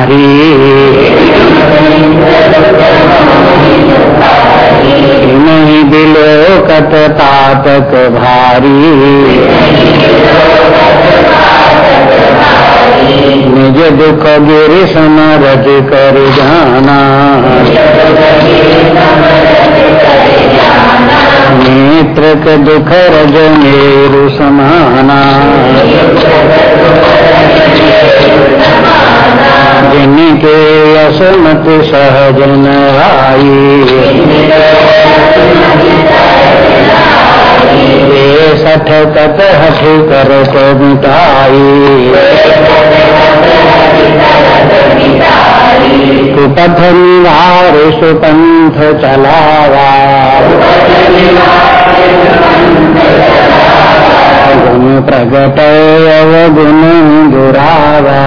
दुखारी नहीं बिलो कत तातक भारी। निज दुख गिर समरज कर जाना। नेत्र के दुख रज मेरु समाना। जिनके असमत सहजन आई। सठ कत हठ कर तो कुपथ निवार सुपंथ चलावा। गुण प्रगट अवगुण दुरावा।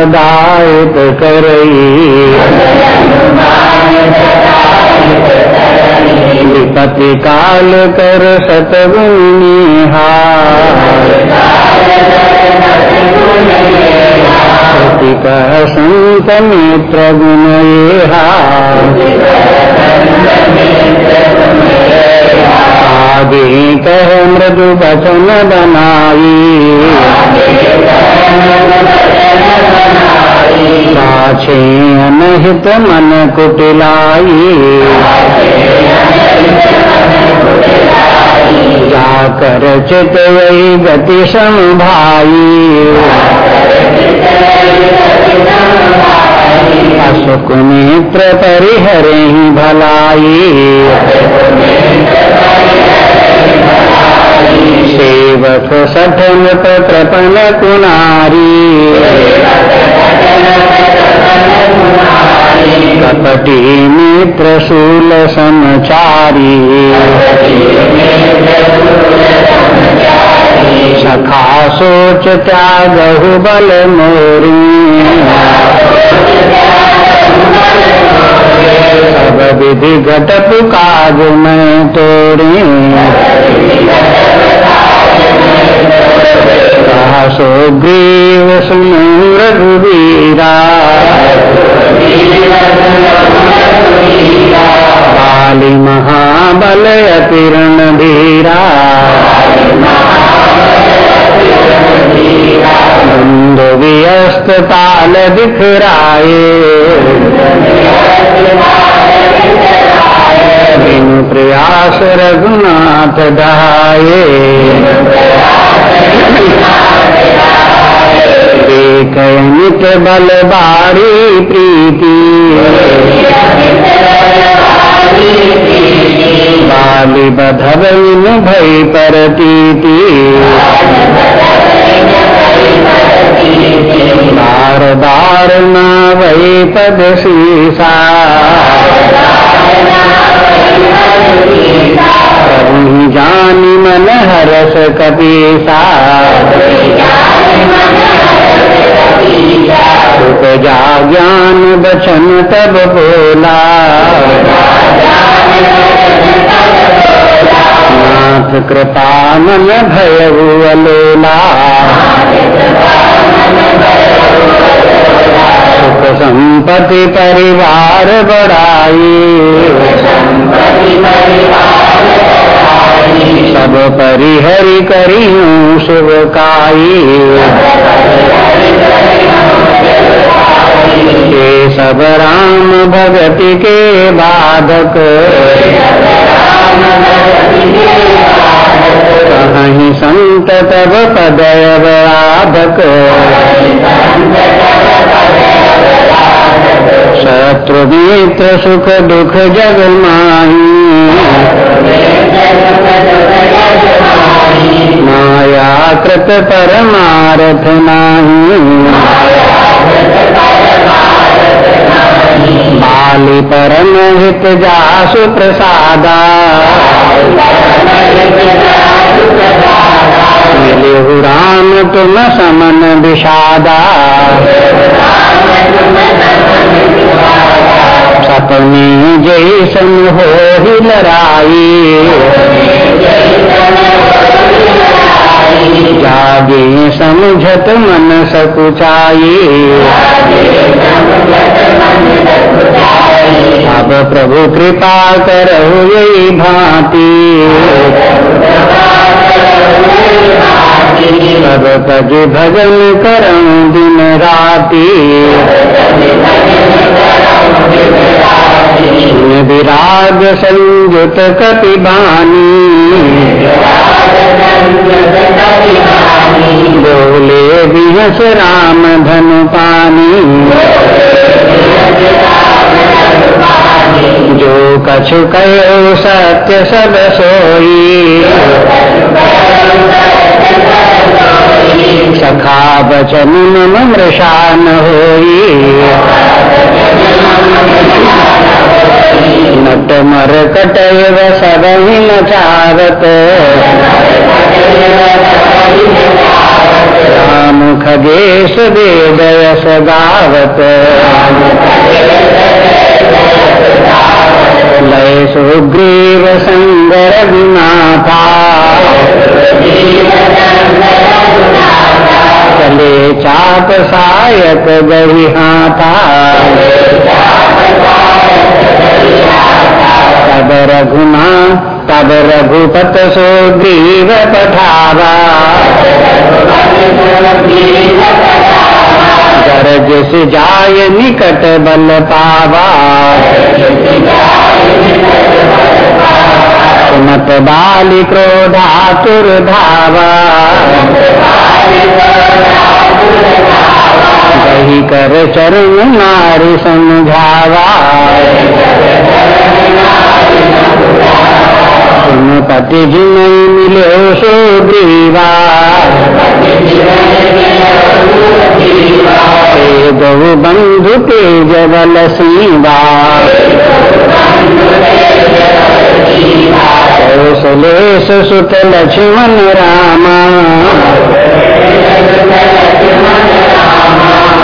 सदायत करई। विपति काल कर सतगुनिहा कह संत मित्र गुण कह मृदु वचन बनाई पाछे अनहित मन कुटिलाई जाकर चित वही गति समभाई अशुक नेत्र परिहरे ही भलाई। सेवक सठन प्रपन कुनारी कपटी मित्र शूल समचारी सखा सोच त्यागहु बल मोरी सब विधि घट पुकाज मैं कहा सो ग्रीव सुन रघुवीरा काली महाबल अतिरण धीरा। बंधु व्यस्त ताल दिखराए बिन प्रयास रघुनाथ दहाये देख नित बल बारी प्रीति। बाली बधव भई परतीति बार बार न वही पद शीसा प्रभु जानी मन हरस कपीसा उपजा ज्ञान बचन तब बोला। नाथ कृपा मन भय अलोला सुख संपत्ति परिवार बढ़ाई। सब परिहरि करियूं शुभकाई। के सब राम भगति के बाधक। कहीं संत तब पदय आधक शत्रु मित्र सुख दुख जग माही माया कृत परमारथ नाही। बाली परम हित जासु प्रसादा। मिले राम तुम समन विषादा। सपने जैसन हो ही जागे समझत मन सकुचाई। अब प्रभु कृपा करहु यही भांति। सब तज भजन करम दिन राती। विराग संयुत कपिबानी। बोले बिहस राम धन पानी जो कछु कहो सत्य सब सोई। सखा बचन मम मृषा होई। नट मर कटय सब नचावत राम खगेश वेदयस गावत लय सुग्रीव संगर विनाथा। चले चाप सायक गही हाथा तब रघुना, तब रघुपत सुग्रीव पठावा। गरज से जाय निकट बल पावा। सुमत बाली क्रोधातुर धावा। वही कर चरण नारी समझावा। पति जिन मिले सो गौ बंधु के जबल सीवा कौशलेश सुत लक्ष्मण रामा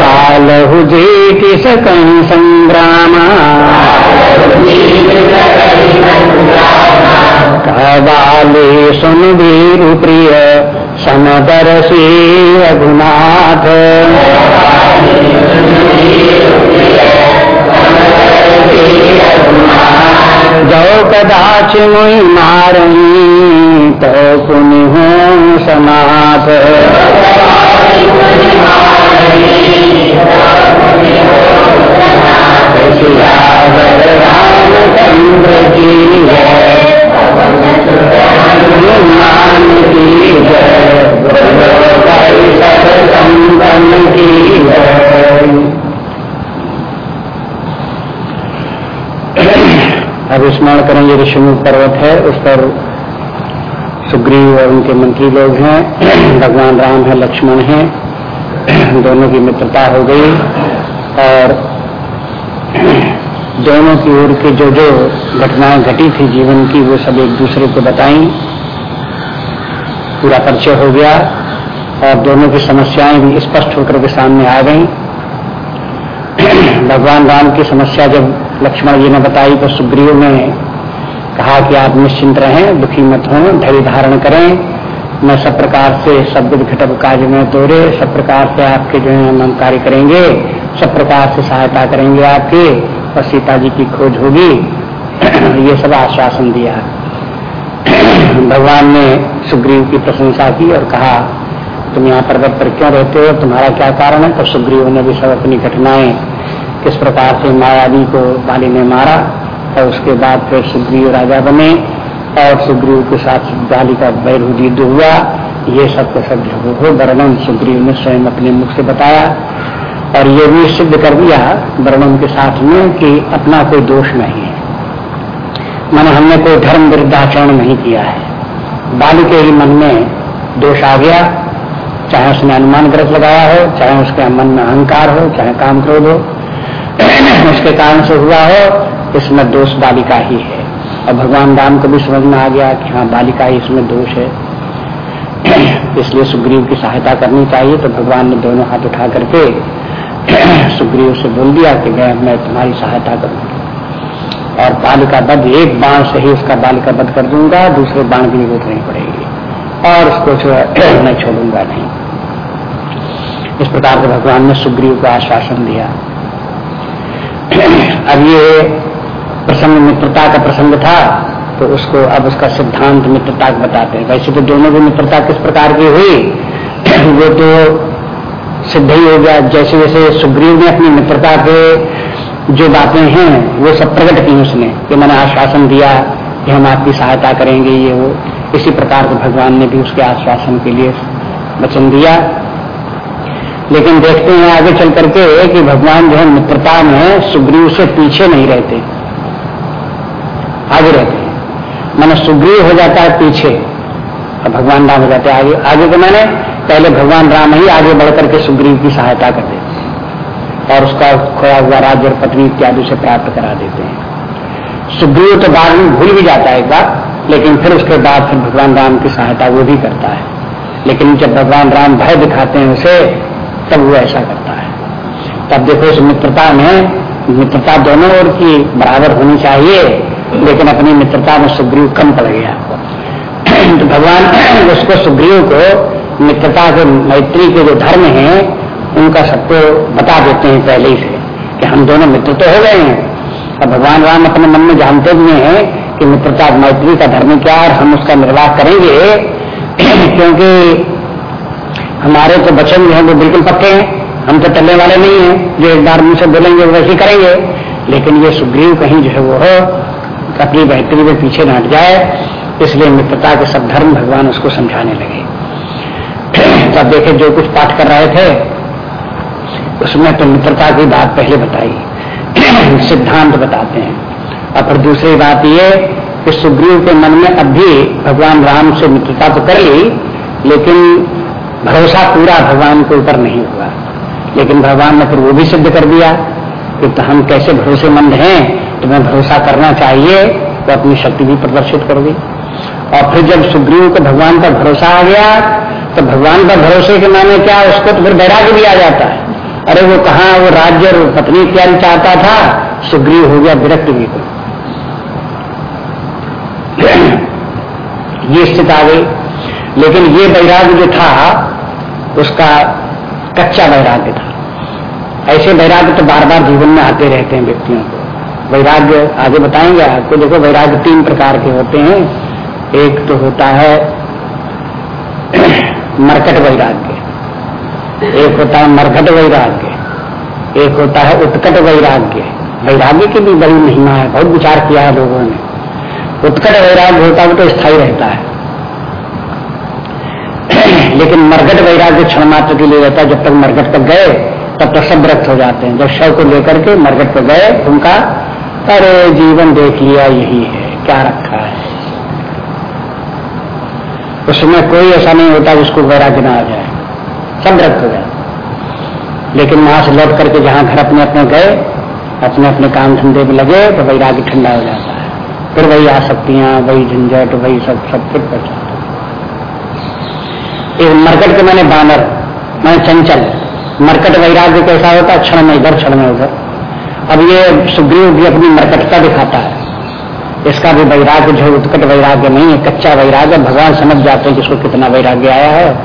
कालहु जीति सकं संग्रामा। कहवाले सुन वीर प्रिय, समदर्शी रघुनाथ। जो कदाच मुई मारही तो पुनि हूँ समाथ। रामचंद्र ऋषिमुख पर्वत है, उस पर सुग्रीव और उनके मंत्री लोग हैं, भगवान राम है, लक्ष्मण है, दोनों की मित्रता हो गई, और दोनों की ओर की जो जो घटनाएँ घटी थी जीवन की, वो सब एक दूसरे को बताई। पूरा परिचय हो गया, और दोनों की समस्याएँ भी स्पष्ट होकर के सामने आ गई। भगवान राम की समस्या जब लक्ष्मण जी ने बताई तो सुग्रीव ने कहा कि आप निश्चिंत रहें, दुखी मत हों, धैर्य धारण करें। मैं सब प्रकार से सब घटक कार्य में तोड़े, सब प्रकार से आपके जो है हम कार्य करेंगे, सब प्रकार से सहायता करेंगे आपकी, और सीता जी की खोज होगी। ये सब आश्वासन दिया। भगवान ने सुग्रीव की प्रशंसा की और कहा, तुम यहाँ पर्वत पर क्यों रहते हो? तुम्हारा क्या कारण है? तो सुग्रीव ने भी सब अपनी घटनाएँ किस प्रकार से मायावी को बाली ने मारा। और उसके बाद फिर सुग्रीव राजा बने और सुग्रीव के साथ बाली का बैरु युद्ध हुआ। ये सब का सब हो, वर्णन सुग्रीव ने स्वयं अपने मुख से बताया और ये भी सिद्ध कर दिया वर्णन के साथ में कि अपना कोई दोष नहीं है। मन हमने कोई धर्म विरुद्धाचरण नहीं किया है। बाली के ही मन में दोष आ गया, चाहे उसने अनुमान गलत लगाया हो, चाहे उसके मन में अहंकार हो, चाहे काम क्रोध हो। उसके कारण से हुआ हो इसमें दोष बालिका ही है। और भगवान राम को भी समझ में आ गया कि हाँ बालिका ही इसमें दोष है। इसलिए सुग्रीव की सहायता करनी चाहिए। तो भगवान ने दोनों हाथ उठा करके सुग्रीव से बोल दिया कि मैं मैं तुम्हारी सहायता करूँगी। और बालिका बद एक बाण से ही उसका बालिका बद कर दूँगा, दूसरे बाण की ज़रूरत नहीं पड़ेगी। और उसको मैं छोड़ूँगा नहीं। इस प्रकार से भगवान ने सुग्रीव को आश्वासन दिया। अब ये प्रसंग मित्रता का प्रसंग था तो उसको अब उसका सिद्धांत मित्रता बताते हैं। वैसे तो दोनों की मित्रता किस प्रकार की हुई? वो तो सिद्ध ही हो गया। जैसे जैसे सुग्रीव ने अपनी मित्रता के जो बातें हैं, वो सब प्रकट की उसने, कि मैंने आश्वासन दिया, कि हम आपकी सहायता करेंगे, ये वो। इसी प्रकार से भगवान ने भी उसके आश्वासन के लिए वचन दिया। लेकिन देखते हैं आगे चल करके कि भगवान जो है मित्रता में सुग्रीव से पीछे नहीं रहते। आगे रहते हैं। मैंने सुग्रीव हो जाता है पीछे। और भगवान राम हो जाते हैं आगे। आगे को मैंने पहले भगवान राम ही आगे बढ़कर के सुग्रीव की सहायता कर देते हैं। और उसका खोया हुआ राज्य और पत्नी इत्यादि से प्राप्त करा देते हैं। सुग्रीव तो बाद में भूल भी जाता है एक बार, लेकिन फिर उसके बाद फिर भगवान राम की सहायता वो भी करता है। लेकिन जब भगवान राम भय दिखाते हैं उसे, तब वो ऐसा करता है। तब देखो इस मित्रता में मित्रता दोनों ओर की बराबर होनी चाहिए। लेकिन अपनी मित्रता में सुग्रीव कम पड़ गया। तो भगवान उसको सुग्रीव को मित्रता के, मैत्री के जो धर्म है, उनका सबको बता देते हैं पहले ही से कि हम दोनों मित्र तो हो गए हैं। और भगवान राम अपने मन में जानते हुए हैं कि मित्रता मैत्री का धर्म क्या है हम उसका निर्वाह करेंगे। क्योंकि हमारे तो वचन जो है, वो बिल्कुल पक्के हैं। हम तो टलने वाले नहीं हैं। जो एक बार मुझसे बोलेंगे वैसे करेंगे। लेकिन ये सुग्रीव कहीं जो है वो अपनी मैत्री में पीछे न हट जाए, इसलिए मित्रता के सब धर्म भगवान उसको समझाने लगे। तब देखे, जो कुछ पाठ कर रहे थे, उसमें तो मित्रता की बात पहले बताई। सिद्धांत बताते हैं। और फिर दूसरी बात ये, कि सुग्रीव के मन में अब भी भगवान राम से मित्रता तो कर ली, लेकिन भरोसा पूरा भगवान के ऊपर नहीं हुआ। लेकिन भगवान ने फिर वो भी सिद्ध कर दिया। कि तो हम कैसे भरोसेमंद हैं, तुम्हें भरोसा करना चाहिए तो अपनी शक्ति भी प्रदर्शित कर दी। और फिर जब सुग्रीव को भगवान पर भरोसा आ गया तो भगवान पर भरोसे के माने क्या, उसको तो फिर बैराग्य भी आ जाता है। अरे वो कहा, वो राज्य और पत्नी क्या चाहता था, सुग्रीव हो गया विरक्त भी को ये स्थिति आ गई। लेकिन ये वैराग्य जो था, उसका कच्चा बैराग्य था। ऐसे वैराग्य तो बार बार जीवन में आते रहते हैं व्यक्तियों को। वैराग्य, आगे बताएँगे, आपको देखो वैराग्य तीन प्रकार के होते हैं। एक तो होता है मरकट वैराग्य। एक होता है मरघट वैराग्य। एक होता है उत्कट वैराग्य। वैराग्य की भी बड़ी महिमा है, बहुत विचार किया है लोगों ने। उत्कट वैराग्य होता है वो तो स्थायी रहता है। लेकिन मरगट वैराग्य क्षण मात्र के लिए रहता है, जब तक मरगट तक गए तब सब व्रत हो जाते हैं। जब शव को लेकर के मरघट पर गए, उनका, अरे जीवन देख लिया, यही है, क्या रखा है? उसमें कोई ऐसा नहीं होता जिसको वैराग्य ना आ जाए। सब व्रत हो जाए लेकिन वहाँ से लौट करके जहाँ घर अपने अपने गए अपने अपने काम धंधे में लगे तो वैराग्य ठंडा हो जाता है। फिर वही आ आसक्तियाँ, वही झंझट, वही सब सब फिर पड़ जाता एक मरकट के मैंने बानर, मैंने चंचल मरकट वैराग्य कैसा होता है? क्षण में इधर, क्षण में उधर। अब ये सुग्रीव भी अपनी मरकटता दिखाता है। इसका भी वैराग्य जो उत्कट वैराग्य नहीं है, कच्चा वैराग्य। भगवान समझ जाते हैं कि उसको कितना वैराग्य आया है।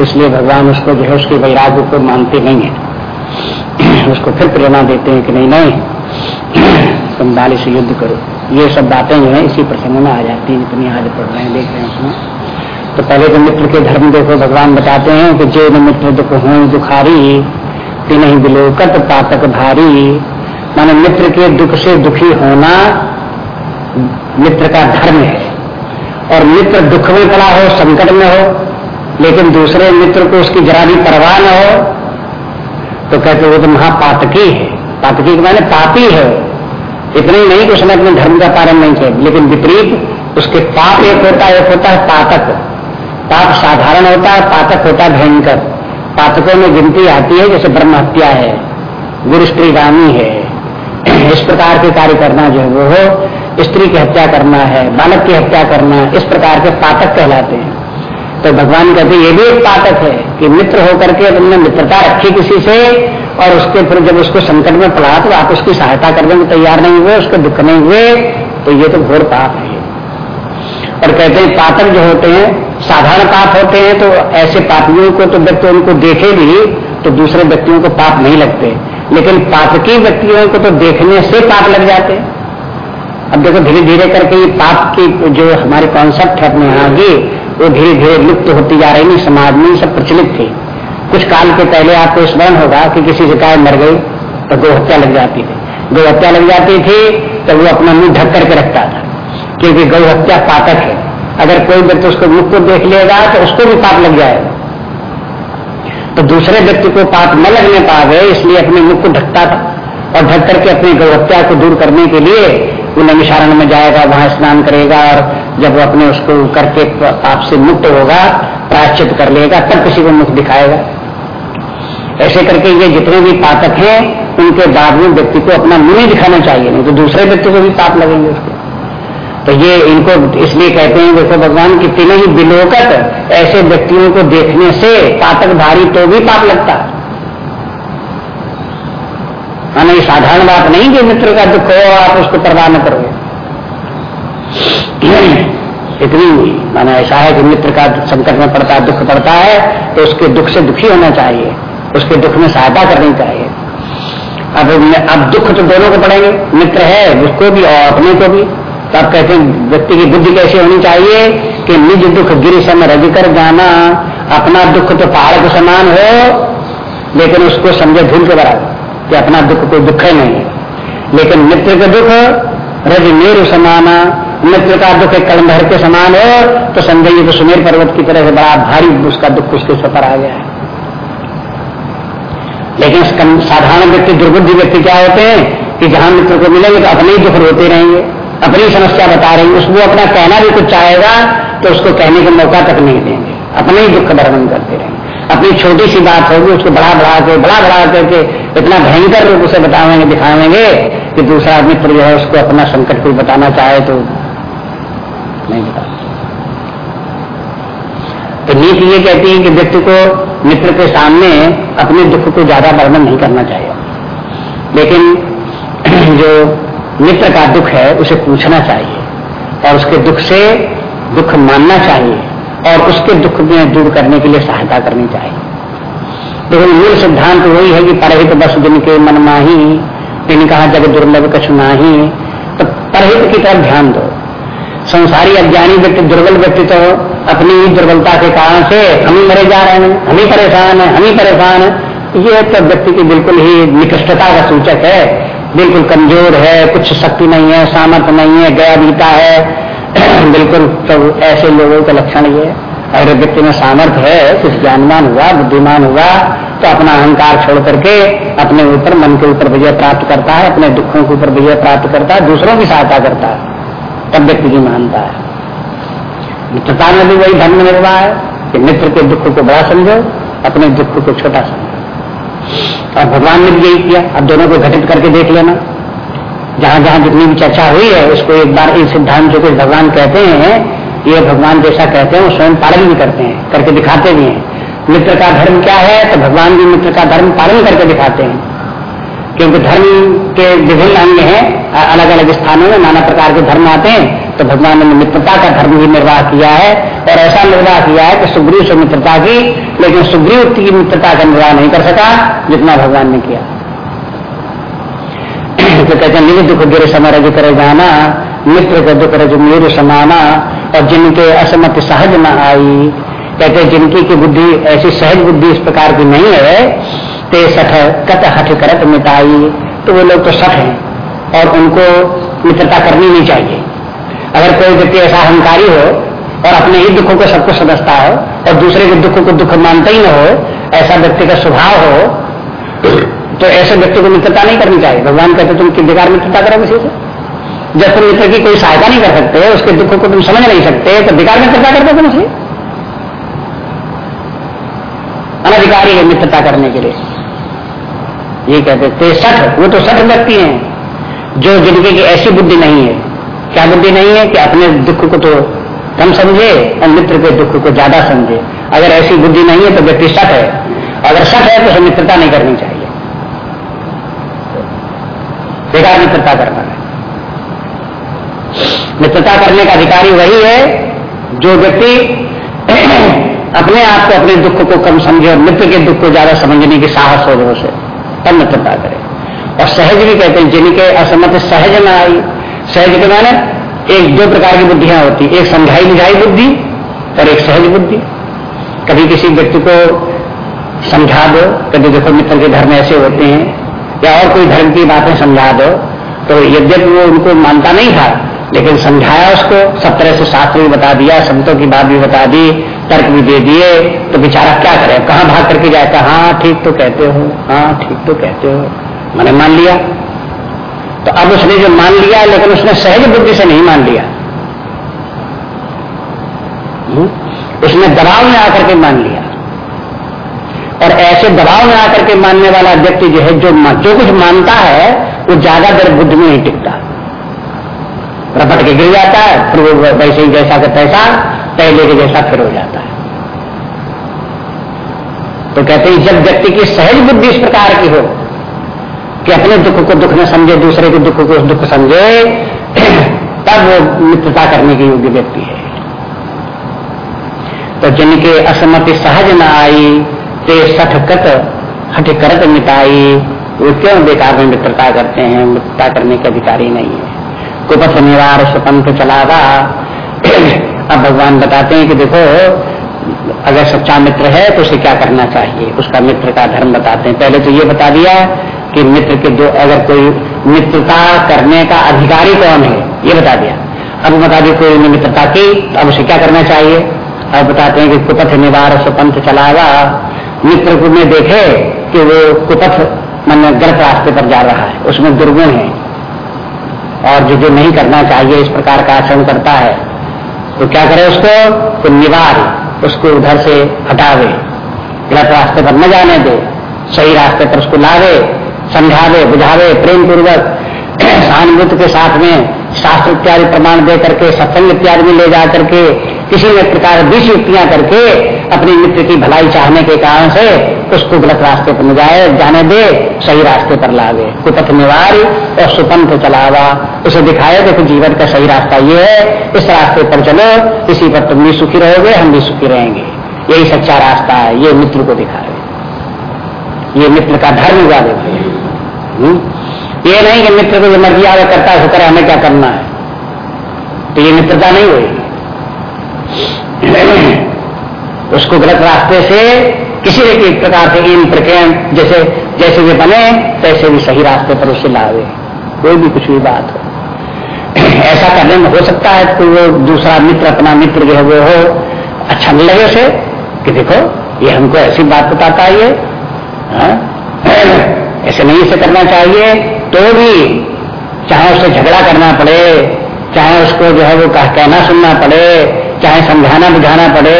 इसलिए भगवान उसको जो है उसके वैराग्य को मानते नहीं है। उसको फिर प्रेरणा देते हैं कि नहीं नहीं, तुम बाली से युद्ध करो। ये सब बातें जो है इसी प्रसंग में आ जाती है, जितनी आज पढ़ रहे हैं, देख रहे हैं उसमें तो पहले तो मित्र के धर्म देखो, भगवान बताते हैं कि जे मित्र दुख हो, दुखारी नहीं बिलोकत पातक भारी। माने मित्र के दुख से दुखी होना मित्र का धर्म है। और मित्र दुख में पड़ा हो, संकट में हो, लेकिन दूसरे मित्र को उसकी जरा भी परवाह न हो तो कहते वो तो महापातकी है। पातकी माने पापी है। इतने ही नहीं कि उसने अपने धर्म का पालन नहीं किया, लेकिन विपरीत, उसके पाप एक होता है, एक होता है पातक। पाप साधारण होता है, पातक होता है भयंकर। पातकों में गिनती आती है, जैसे ब्रह्म हत्या है, गुरु स्त्री रामी है। इस प्रकार के कार्य करना जो है वो स्त्री की हत्या करना है, बालक की हत्या करना इस प्रकार के पातक कहलाते हैं। तो भगवान कहते ये भी एक पातक है कि मित्र होकर के तुमने मित्रता रखी किसी से और उसके फिर जब उसको संकट में पड़ा तो आप उसकी सहायता करने में तैयार नहीं हुए, उसके दुख नहीं हुए तो ये तो घोर पाप है। और कहते हैं पातक जो होते हैं, साधारण पाप होते हैं तो ऐसे पापियों को तो व्यक्ति उनको देखे भी तो दूसरे व्यक्तियों को पाप नहीं लगते। लेकिन पापकी व्यक्तियों को तो देखने से पाप लग जाते अब देखो धीरे धीरे करके ये पाप की जो हमारे कॉन्सेप्ट है अपने यहाँ की वो धीरे धीरे लुप्त होती जा रही समाज में सब प्रचलित थी। कुछ काल के पहले आपको स्मरण होगा कि किसी से गाय मर गई तो गो हत्या लग जाती थी। गो हत्या लग जाती थी तो वो अपना मुँह ढक करके रखता था। क्योंकि गौ हत्या पातक है। अगर कोई व्यक्ति उसको मुख को देख लेगा तो उसको भी पाप लग जाएगा। तो दूसरे व्यक्ति को पाप न लगने पावे इसलिए अपने मुख को ढकता था और ढक करके अपनी गौहत्या को दूर करने के लिए वो नमिशारण में जाएगा, वहाँ स्नान करेगा और जब वो अपने उसको करके पाप से मुक्त होगा, प्रायश्चित कर लेगा, तब किसी को मुख दिखाएगा। ऐसे करके ये जितने भी पातक हैं, उनके बाद में व्यक्ति को अपना मुँह दिखाना चाहिए, नहीं तो दूसरे व्यक्ति को भी पाप लगेंगे उसको। तो ये इनको इसलिए कहते हैं, देखो भगवान, कितने ही बिलोकत ऐसे व्यक्तियों को देखने से पातक भारी तो भी पाप लगता। हाँ नहीं साधारण बात नहीं कि मित्र का दुख हो आप उसको परवाह न करोगे। इतनी, माना ऐसा है कि मित्र का संकट में पड़ता है दुख पड़ता है तो उसके दुख से दुखी होना चाहिए, उसके दुख में सहायता करनी चाहिए। अब अब दुख तो दोनों को पड़ेंगे, मित्र है उसको भी और अपने को भी। तो आप कहते हैं, व्यक्ति की बुद्धि कैसी होनी चाहिए कि निज दुख गिर सम रज कर जाना अपना दुख तो पहाड़ के समान हो, लेकिन उसको समझे भूल के बराबर, कि अपना दुख कोई दुख है नहीं। लेकिन मित्र का दुख, रज मेरु समाना, मित्र का दुख एक कलमहर के समान हो तो समझे ये तो सुमेर पर्वत की तरह से बड़ा भारी उसका दुख उसके सफ़र आ गया है। लेकिन साधारण व्यक्ति, दुर्बुद्धि व्यक्ति क्या होते हैं कि जहाँ मित्र को मिलेंगे तो अपने ही दुख रोते रहेंगे। अपनी समस्या बता रही उसको अपना कहना भी कुछ चाहेगा तो उसको कहने का मौका तक नहीं देंगे। अपने ही दुख वर्णन करते रहेंगे अपनी छोटी सी बात होगी, उसको बढ़ा बढ़ा के बढ़ा बढ़ा करके इतना भयंकर रूप उसे बतावेंगे, दिखावेंगे कि दूसरा मित्र जो है उसको अपना संकट कोई बताना चाहे तो नहीं बता तो नीति ये कहती है कि व्यक्ति को मित्र के सामने अपने दुख को ज़्यादा वर्णन नहीं करना चाहिए। लेकिन जो मित्र का दुख है, उसे पूछना चाहिए और उसके दुख से दुख मानना चाहिए और उसके दुख में दूर करने के लिए सहायता करनी चाहिए। लेकिन मूल सिद्धांत वही है कि परहित बस दिन के मन माही, दिन कहा जग दुर्लभ कछु नाही। तो परहित की तरफ़ ध्यान दो। संसारी अज्ञानी व्यक्ति, दुर्बल व्यक्ति तो अपनी ही दुर्बलता के कारण से हम ही मरे जा रहे हैं, हम ही परेशान है, हम ही परेशान है। ये तो व्यक्ति की बिल्कुल ही निकृष्टता का सूचक है। बिल्कुल कमज़ोर है, कुछ शक्ति नहीं है, सामर्थ्य नहीं है, गया बीता है। बिल्कुल सब ऐसे लोगों का लक्षण ये अगर व्यक्ति में सामर्थ्य है, कुछ ज्ञानवान हुआ, बुद्धिमान हुआ तो अपना अहंकार छोड़ करके अपने ऊपर, मन के ऊपर विजय प्राप्त करता है, अपने दुखों के ऊपर विजय प्राप्त करता है, दूसरों की सहायता करता है। तब व्यक्ति की मानता है। मित्रता में भी वही धर्म निर्वाह है, कि मित्र के दुख को बड़ा समझो, अपने दुख को छोटा समझो। और भगवान ने भी यही किया। अब दोनों को घटित करके देख लेना। जहाँ जहाँ जितनी भी चर्चा हुई है, उसको एक बार इस सिद्धांत जो कुछ भगवान कहते हैं, ये भगवान जैसा कहते हैं, वो स्वयं पालन भी करते हैं, करके दिखाते भी हैं। मित्र का धर्म क्या है तो भगवान भी मित्र का धर्म पालन करके दिखाते हैं। क्योंकि धर्म के विभिन्न अंग हैं अलग अलग स्थानों में नाना प्रकार के धर्म आते हैं। तो भगवान ने मित्रता का धर्म भी निर्वाह किया है और ऐसा निर्वाह किया है कि सुग्रीव से मित्रता की, लेकिन सुग्रीव की मित्रता का निर्वाह नहीं कर सका जितना भगवान ने किया। तो कहते निज दुख गिर समय रज करे जाना, मित्र का दुख रज मेरे समाना, और जिनके असमत सहज न आई। कहते जिनकी की बुद्धि, ऐसी सहज बुद्धि इस प्रकार की नहीं है, ते सठ कत हठ करत मिटाई। तो वो लोग तो सठ हैं, और उनको मित्रता करनी नहीं चाहिए। अगर कोई व्यक्ति ऐसा अहंकारी हो और अपने ही दुखों को सबको समझता हो और दूसरे के दुख को दुख मानता ही न हो, ऐसा व्यक्ति का स्वभाव हो तो ऐसे व्यक्ति को मित्रता नहीं करनी चाहिए। भगवान कहते तुम किस बेकार मित्रता करो किसी से जब तुम मित्र की कोई सहायता नहीं कर सकते, उसके दुखों को तुम समझ नहीं सकते तो बेकार मित्रता करते तुम उसे? अनधिकारी है मित्रता करने के लिए। ये कहते सठ, वो तो सठ व्यक्ति हैं, जो जिनके की ऐसी बुद्धि नहीं है। क्या बुद्धि नहीं है कि अपने दुख को तो कम समझे और मित्र के दुख को ज़्यादा समझे? अगर ऐसी बुद्धि नहीं है तो व्यक्ति सट है। अगर सट है तो मित्रता नहीं करनी चाहिए। बेकार मित्रता करना है। मित्रता करने का अधिकारी वही है जो व्यक्ति अपने आप को अपने दुख को कम समझे और मित्र के दुख को ज़्यादा समझने की साहस हो उसे तब मित्रता करे। और सहज भी कहते हैं, जिनके असमत सहज में आई सहज के माने एक दो प्रकार की बुद्धियाँ होती एक समझाई बुझाई बुद्धि और एक सहज बुद्धि। कभी किसी व्यक्ति को समझा दो, कभी देखो मित्र के धर्म ऐसे होते हैं, या और कोई धर्म की बातें समझा दो तो यद्यपि वो उनको मानता नहीं था, लेकिन समझाया उसको, सब तरह से शास्त्र भी बता दिया, संतों की बात भी बता दी, तर्क भी दे दिए तो बेचारा क्या करे? कहाँ भाग करके जाता हाँ ठीक तो कहते हो हाँ ठीक तो कहते हो। मैंने मान लिया। तो अब उसने जो मान लिया, लेकिन उसने सहज बुद्धि से नहीं मान लिया। हम्म? उसने दबाव में आकर के मान लिया। और ऐसे दबाव में आकर के मानने वाला व्यक्ति जो है, जो जो कुछ मानता है, वो ज़्यादा देर बुद्धि में नहीं टिकता। रपट के गिर जाता है, फिर वो वैसे ही जैसा का तैसा, पहले के जैसा फिर हो जाता है। तो कहते हैं, जब व्यक्ति की सहज बुद्धि इस प्रकार की हो कि अपने दुख को दुख न समझे, दूसरे के दुख को दुख समझे, तब वो मित्रता करने के योग्य व्यक्ति है। तो जिनके असमति सहज न आई, ते सठ कट हट करत मिटाई, वो क्यों बेकार में मित्रता करते हैं? मित्रता करने के अधिकारी नहीं है। कुपथ निवार स्वतंत्र चलावा। अब भगवान बताते हैं कि देखो, अगर सच्चा मित्र है तो उसे क्या करना चाहिए? उसका मित्र का धर्म बताते हैं। पहले तो ये बता दिया कि मित्र के दो, अगर कोई मित्रता करने का अधिकारी कौन है, ये बता दिया। अब बता दिया कोई मित्रता की तो अब उसे क्या करना चाहिए? अब बताते हैं कि कुपथ निवार स्वपंथ चलावा। मित्र को में देखे कि वो कुपथ मन गलत रास्ते पर जा रहा है, उसमें दुर्गुण है। और जो जो नहीं करना चाहिए, इस प्रकार का आचरण करता है तो क्या करे उसको? तो निवार, उसको उधर से हटावे। गलत रास्ते पर न जाने दे, सही रास्ते पर उसको लावे। समझावे, बुझावे प्रेम पूर्वक सहानुभूति के साथ में शास्त्र इत्यादि प्रमाण दे करके, सत्संग इत्यादि में ले जा करके, किसी भी प्रकार बीस युक्तियाँ करके अपने मित्र की भलाई चाहने के कारण से उसको गलत रास्ते पर जाए, जाने दे, सही रास्ते पर लावे। कुपथ निवार और सुपंथ चलावा। उसे दिखाए देखो जीवन का सही रास्ता ये है, इस रास्ते पर चलो, इसी पर तुम भी सुखी रहोगे, हम भी सुखी रहेंगे। यही सच्चा रास्ता है, ये मित्र को दिखाए। ये मित्र का धर्म हुआ देखो। हम्म? ये नहीं कि मित्र को जो मर्ज़ी आगे करता है करे हमें क्या करना है? तो ये मित्रता नहीं हुई उसको गलत रास्ते से किसी भी प्रकार से इन प्रकरण जैसे जैसे वे बने, तैसे भी सही रास्ते पर उसे लावे। कोई भी कुछ भी बात हो। ऐसा करने में हो सकता है कि वो दूसरा मित्र अपना मित्र जो है वो हो अच्छा नहीं लगे उसे, कि देखो, ये हमको ऐसी बात बताता है ये। हाँ? ऐसे नहीं से करना चाहिए तो भी चाहे उसे झगड़ा करना पड़े, चाहे उसको जो है वो कहना सुनना पड़े, चाहे समझाना बुझाना पड़े,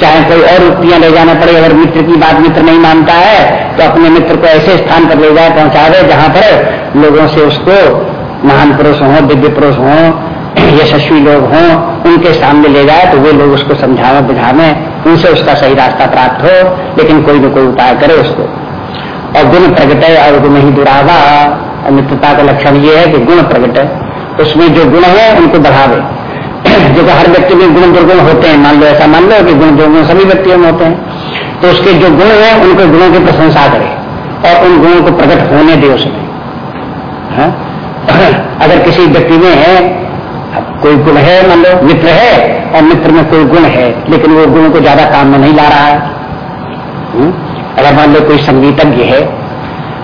चाहे कोई और रुपया ले जाना पड़े, अगर मित्र की बात मित्र नहीं मानता है तो अपने मित्र को ऐसे स्थान पर ले जाए, पहुँचा दे, जहाँ पर लोगों से उसको महान पुरुष हो, दिव्य पुरुष हो, यशस्वी लोग हों, उनके सामने ले जाए तो वे लोग उसको समझावे, बुझावे, उनसे उसका सही रास्ता प्राप्त हो, लेकिन कोई न कोई उपाय करे उसको। और गुण प्रगट है और गुण ही दुरावा। मित्रता का लक्षण ये है कि गुण प्रगट है। उसमें जो गुण है, उनको बढ़ावे। जो हर व्यक्ति में गुण दुर्गुण होते हैं। मान लो, ऐसा मान लो कि गुण दुर्गुण सभी व्यक्तियों में होते हैं। तो उसके जो गुण है, उनके गुणों की प्रशंसा करे। और उन गुणों को प्रकट होने दे उसमें। हाँ? अगर किसी व्यक्ति में है कोई गुण है, मान लो, मित्र है, और मित्र में कोई गुण है, लेकिन वो गुण को ज़्यादा काम में नहीं ला रहा है? हम्म? अगर मान लो कोई संगीतज्ञ है,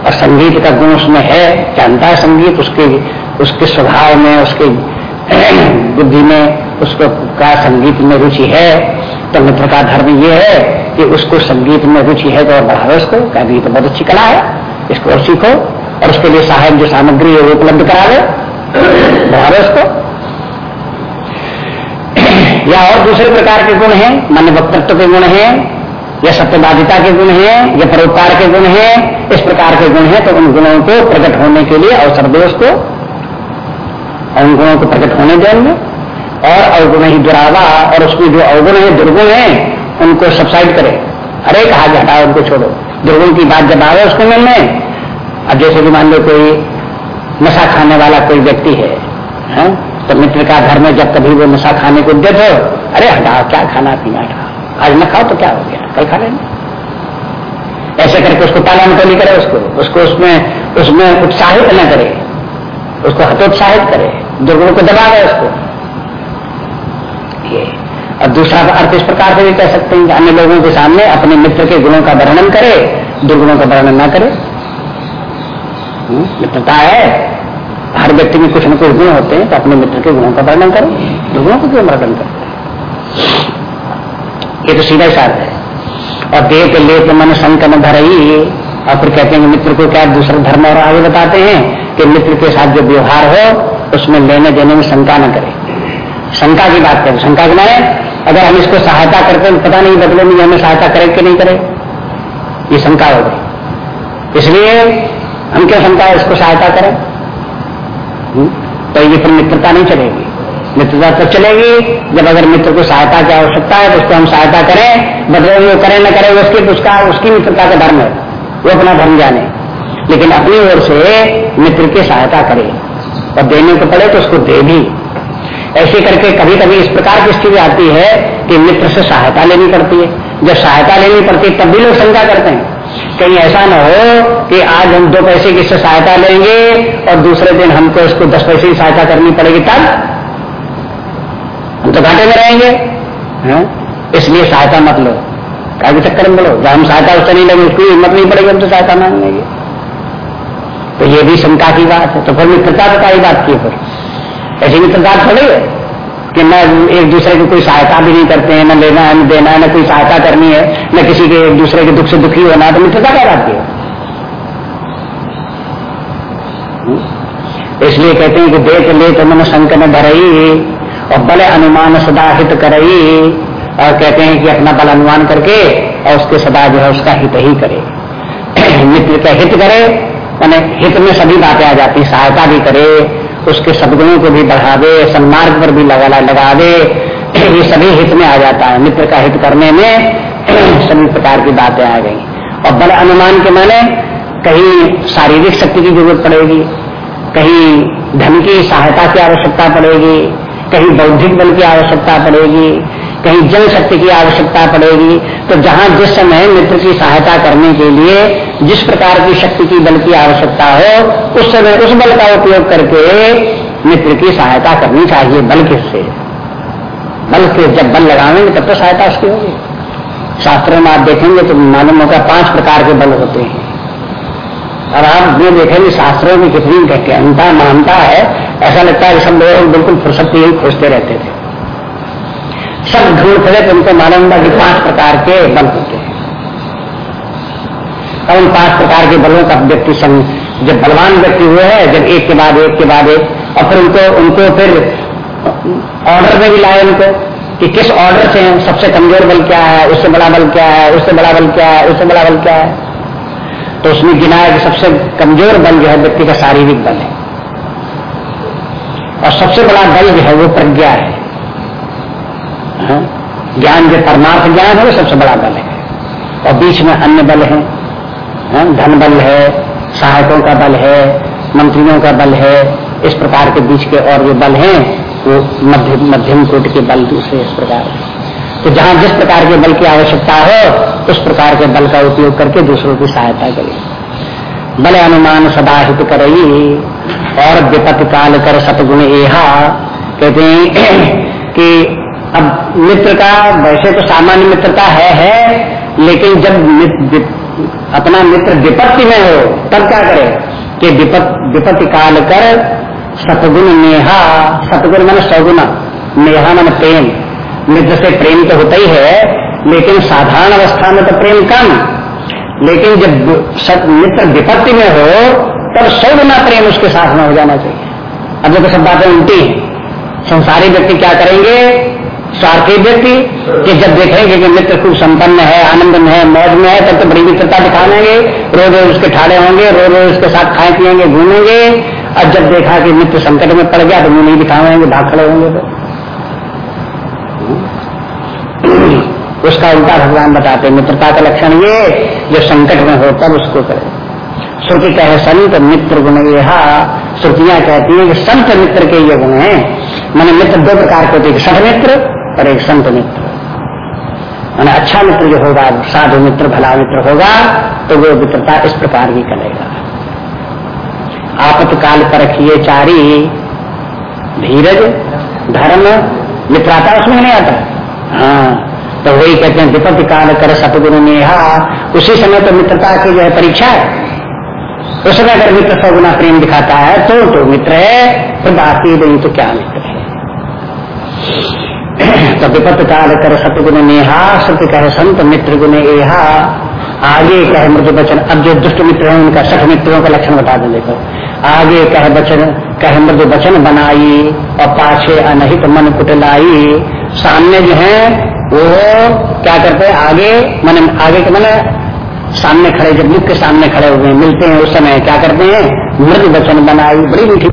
और संगीत का गुण उसमें है, जानता है संगीत, उसके उसके स्वभाव में, उसके बुद्धि में, उसको का संगीत में रुचि है तो मित्र का धर्म यह है कि उसको संगीत में रुचि है तो और बढ़ाओ उसको। गीत तो बहुत अच्छी कला है, इसको और सीखो, और उसके लिए सहायक जो सामग्री है वो उपलब्ध करा दे, बढ़ाओ उसको। या और दूसरे प्रकार के गुण हैं, मान्य वक्तत्व के गुण हैं या सत्यवादिता के गुण हैं या परोपकार के गुण हैं इस प्रकार के गुण हैं तो उन गुणों को प्रकट होने के लिए अवसर दो उसको। और उन गुणों को प्रकट होने देंगे। और अवगुण ही दुरावा और उसमें जो अवगुण है दुर्गुण है उनको सबसाइड करे। अरे कहा हटाओ उनको छोड़ो। दुर्गुण की बात जब आवे उसको मिलने अब जैसे कि मान लो कोई नशा खाने वाला कोई व्यक्ति है, है? तो मित्र का घर में जब कभी वो नशा खाने को उद्यत हो अरे हटाओ क्या खाना पीना खाओ आज न खाओ तो क्या हो गया? कल खा लेना। ऐसे करके उसको पालन तो नहीं करे उसको। उसको उसमें उसमें उत्साहित न करे। उसको हतोत्साहित करे। दुर्गुण को दबा दे उसको। ये। और दूसरा अर्थ इस प्रकार से भी कह सकते हैं कि अन्य लोगों के सामने अपने मित्र के गुणों का वर्णन करे दुर्गुणों का वर्णन न करे। हम्म, मित्रता है। हर व्यक्ति में कुछ न कुछ गुण होते हैं तो अपने मित्र के गुणों का वर्णन करो। दुर्गुणों को क्यों वर्णन करते ये तो सीधा ही है। और देख तो मन संकन धरई और फिर कहते हैं मित्र को क्या दूसरा धर्म और आगे बताते हैं कि मित्र के साथ जो व्यवहार हो, उसमें लेने देने में शंका न करे। शंका की बात करें। शंका माने अगर हम इसको सहायता करते हैं पता नहीं बदले में हमें सहायता करे कि नहीं करे। ये शंका हो गई। इसलिए हम क्या शंका इसको सहायता करें? हम्म? तो ये फिर मित्रता नहीं चलेगी। मित्रता तो चलेगी जब अगर मित्र को सहायता की आवश्यकता है तो उसको हम सहायता करें, बदले वो करें, न करें उसकी, उसका, उसकी मित्रता का धर्म है, वो अपना धर्म जाने। लेकिन अपनी ओर से मित्र की सहायता करे और देने को पड़े तो उसको दे भी। ऐसे करके कभी कभी इस प्रकार की स्थिति आती है कि मित्र से सहायता लेनी पड़ती है। जब सहायता लेनी पड़ती है, तब भी लोग शंका करते हैं। कहीं ऐसा न हो कि आज हम दो पैसे की सहायता लेंगे और दूसरे दिन हमको इसको दस पैसे की सहायता करनी पड़ेगी, तब हम तो घाटे में रहेंगे, है? इसलिए सहायता मत लो। क्या चक्कर में बोलो, जब हम सहायता उससे नहीं लेंगे, उसकी हिम्मत नहीं पड़ेगी, हम तो सहायता मांग लेंगे तो ये भी शंका की बात है। तो फिर मित्रता ही बात की फिर। ऐसी मित्रता थोड़ी है कि न एक दूसरे की कोई सहायता भी नहीं करते हैं, न लेना है, न देना है, न कोई सहायता करनी है, न किसी के एक दूसरे के दुख से दुखी होना तो मित्रता क्या बात है। हम्म? इसलिए कहते हैं कि देख ले तो मन शंक में भरई और बल अनुमान सदा हित करई और कहते हैं कि अपना बल अनुमान करके और उसके सदा जो है उसका हित ही करे। मित्र का हित करे मैंने हित में सभी बातें आ जाती, सहायता भी करे, उसके सदगुणों को भी बढ़ा दे सन्मार्ग पर भी लगा लगा दे ये सभी हित में आ जाता है। मित्र का हित करने में सभी प्रकार की बातें आ गई। और बल अनुमान के माने कहीं शारीरिक शक्ति की ज़रूरत पड़ेगी, कहीं धन की सहायता की आवश्यकता पड़ेगी कहीं बौद्धिक बल की आवश्यकता पड़ेगी, कहीं जल शक्ति की आवश्यकता पड़ेगी तो जहाँ जिस समय मित्र की सहायता करने के लिए जिस प्रकार की शक्ति की बल की आवश्यकता हो, उस समय उस बल का उपयोग करके मित्र की सहायता करनी चाहिए बल किससे बल के जब बल लगाएँगे, तब तो सहायता उसकी होगी। शास्त्रों में आप देखेंगे तो मालूम होगा पाँच प्रकार के बल होते हैं। और आप ये देखेंगे शास्त्रों में कितनी गहनता मानता है, ऐसा लगता है कि सब लोग बिल्कुल फुर्सत ही खोजते रहते थे। सब ढूंढ खड़े तो उनको मालूम होगा कि पाँच प्रकार के बल होते हैं। और उन पाँच प्रकार के बलों का व्यक्ति जब बलवान व्यक्ति हुए हैं, जब एक के बाद एक के बाद एक, और फिर उनको उनको फिर ऑर्डर में भी लाए उनको, कि किस ऑर्डर से सबसे कमज़ोर बल क्या है, उससे बड़ा बल क्या है, उससे बड़ा बल क्या है, उससे बड़ा बल क्या है। तो उसमें गिनाया कि सबसे कमज़ोर बल जो है व्यक्ति का शारीरिक बल है। और सबसे बड़ा बल जो है वो प्रज्ञा है। हाँ? ज्ञान जो परमार्थ ज्ञान है वो सबसे बड़ा बल है। और बीच में अन्य बल है। हाँ? धन बल है, सहायकों का बल है, मंत्रियों का बल है, इस प्रकार के बीच के और जो बल हैं, वो मध्यम मध्यम कोट के बल दूसरे इस प्रकार तो जहाँ जिस प्रकार के बल की आवश्यकता हो, उस प्रकार के बल का उपयोग करके दूसरों की सहायता करे। बल अनुमान सदा हित और विपत काल कर सतगुण एहा। कहते हैं कि अब मित्र का, वैसे तो सामान्य मित्रता है है, लेकिन जब अपना मित्र विपत्ति में हो, तब क्या करे? कि विपत्ति काल कर सतगुण नेहा। सतगुण मन सगुण, नेहा मन प्रेम। मित्र से प्रेम तो होता ही है, लेकिन साधारण अवस्था में तो प्रेम कम। लेकिन जब मित्र विपत्ति में हो, तब सौगुना प्रेम उसके साथ में हो जाना चाहिए। अब देखो सब बातें उल्टी हैं। संसारी व्यक्ति क्या करेंगे? स्वार्थी व्यक्ति, कि जब देखेंगे कि मित्र खूब संपन्न है, आनंद में है, मौज में है, तब तो बड़ी मित्रता दिखाएँगे। रोज रोज उसके ठाड़े होंगे, रोज रोज उसके साथ खाए पियेंगे घूमेंगे। अब जब देखा कि मित्र संकट में पड़ गया तो मुँह नहीं दिखावेंगे भाग खड़े होंगे तो। उसका उल्टा भगवान बताते मित्रता का लक्षण ये, जो संकट में हो तब उसको करे। श्रुति कहे संत मित्र गुण यहा श्रुतियाँ कहती है कि संत मित्र के ये गुण है। मैंने मित्र दो प्रकार के होते सठ मित्र और एक संत मित्र। मैंने अच्छा मित्र जो होगा, साधु मित्र, भला मित्र होगा तो वो मित्रता इस प्रकार की करेगा। आपातकाल पर रखिए चारी, धीरज, धर्म, मित्रता उसमें नहीं आता। हाँ। तो वही कहते हैं विपत्ति काल कर सतगुरु नेहा। उसी समय तो मित्रता की जो है परीक्षा है। उस समय अगर मित्र सगुना प्रेम दिखाता है तो तो मित्र है फिर बाकी नहीं तो क्या मित्र है? तो विपत्त काल कर सतगुण नेहा, सत्य कह संत मित्र गुण एहा। आगे कहे मृदु वचन अब जो दुष्ट मित्र हैं, उनका सठ मित्रों का लक्षण बता दें देखो। आगे कह बचन, कह मृदु वचन बनाई, और पाछे अनहित मन कुटलाई। सामने जो है वो क्या करते हैं? आगे, मैंने, आगे के मैंने सामने खड़े, जब मुख के सामने खड़े हुए मिलते हैं उस समय, क्या करते हैं? मृद वचन बनाई, बड़ी मीठी